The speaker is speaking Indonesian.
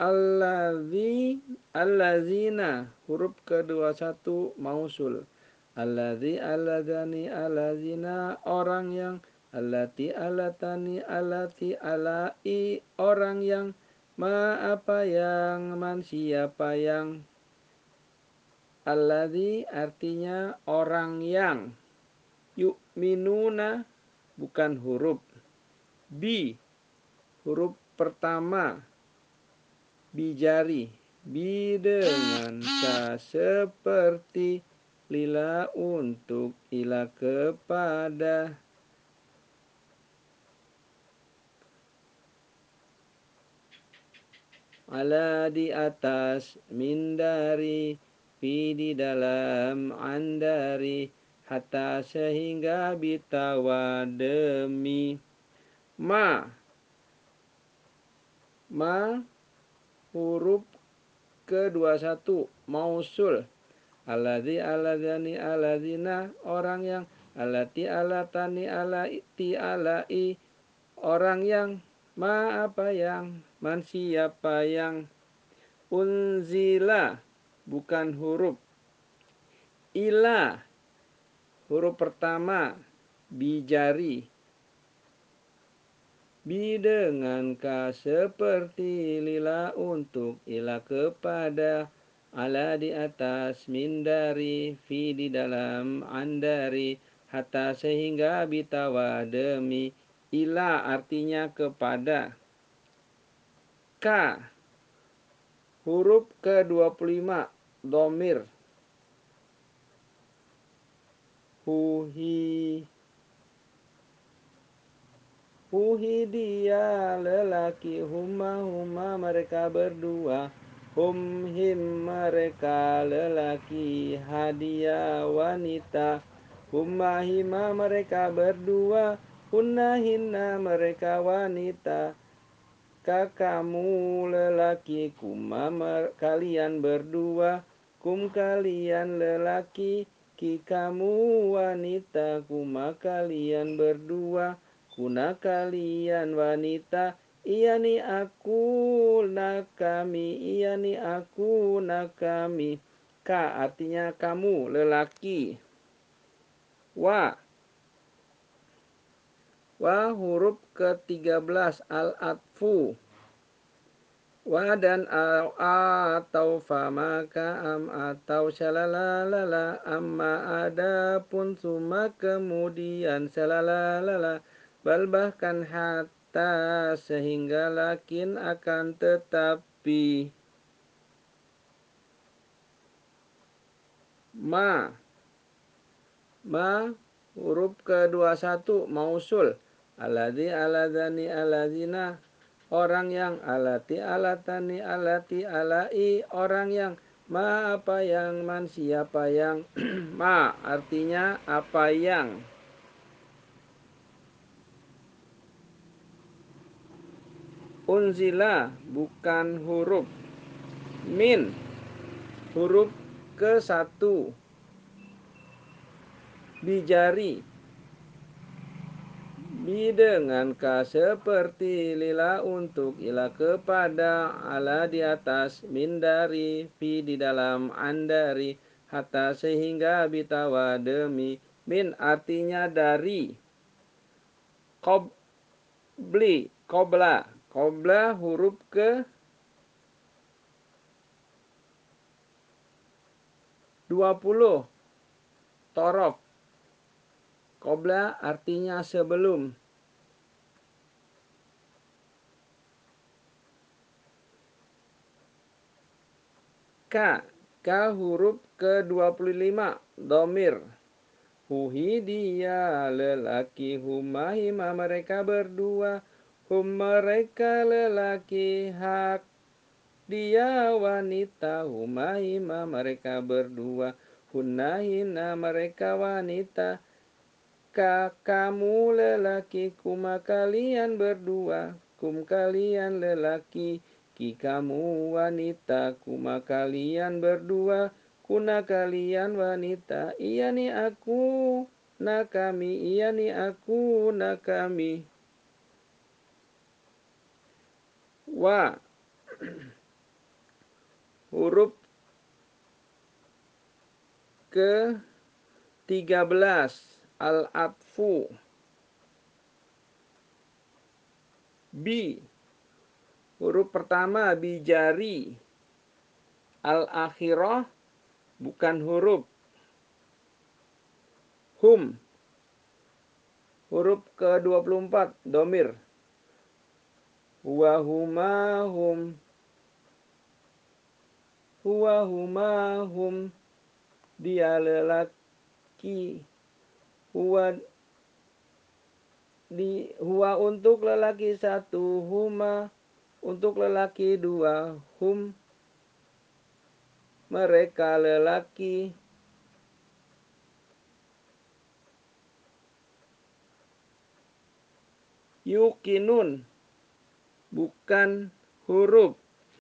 Alladzi allazina huruf kedua satu mausul. Alladzi alladzani allazina orang yang allati allatani allati alai orang yang ma apa yang man siapa yang. Alladzi artinya orang yang. Yuk minuna bukan huruf. Bi huruf pertama bijari bi dengan ka seperti lila untuk ila kepada. Ala di atas min dari fi di dalam andari hatta sehingga bitawa demi. Ma. Ma huruf kedua satu mausul. Alladzi aladzani aladzina orang yang alati alatani alati alai. Orang yang ma apa yang man siapa yang. Unzila bukan huruf. Ila huruf pertama bijari bi dengan ka seperti lila untuk ila kepada ala di atas min dari fi di dalam andari hatta sehingga bitawa demi ila artinya kepada. Ka huruf ke-25 domir. Huhi Huhi dia lelaki huma huma mereka berdua. Hum him mereka lelaki hadiah wanita. Huma hima mereka berdua. Hunna hinna mereka wanita. Kakamu lelaki kuma kalian berdua. Kum kalian lelaki Ki kamu wanita. Kuma kalian berdua Kuna kalian wanita Iya ni aku nak kami Iya ni aku nak kami. Ka artinya kamu lelaki. Wa. Wa huruf ke-13 al-atfu. Wa dan a, atau fa maka am atau shalalalala amma ada pun suma kemudian shalalalala bal bahkan hatta sehingga lakin akan tetapi. Ma. Ma huruf kedua satu mausul. Aladhi aladhani aladhina orang yang alati alatani alati alai orang yang ma apa yang man siapa yang ma artinya apa yang unzila bukan huruf. Min huruf ke satu. Bijari bi dengan ka seperti lila untuk ila kepada ala di atas min dari fi di dalam andari hatta sehingga bitawa demi. Min artinya dari. Qobli qobla Qobla huruf ke 20 torof. Qobla artinya sebelum. K. K huruf ke-25 domir. Huhi dia lelaki humahima mereka berdua hum mereka lelaki hak. Dia wanita humaima mereka berdua. Hunahina mereka wanita. Ka kamu lelaki kuma kalian berdua. Kum kalian lelaki ki kamu wanita. Kuma kalian berdua kuna kalian wanita. Iya ni aku na kami iya ni aku na kami wa huruf ke 13 al-atfu. Bi huruf pertama bijari. Al-akhirah bukan huruf. Hum huruf ke-24 domir huwa huma hum. Huwa huma hum. Dia lelaki. Huwa di huwa untuk lelaki satu huma untuk lelaki dua hum. Mereka lelaki. Yukinun bukan huruf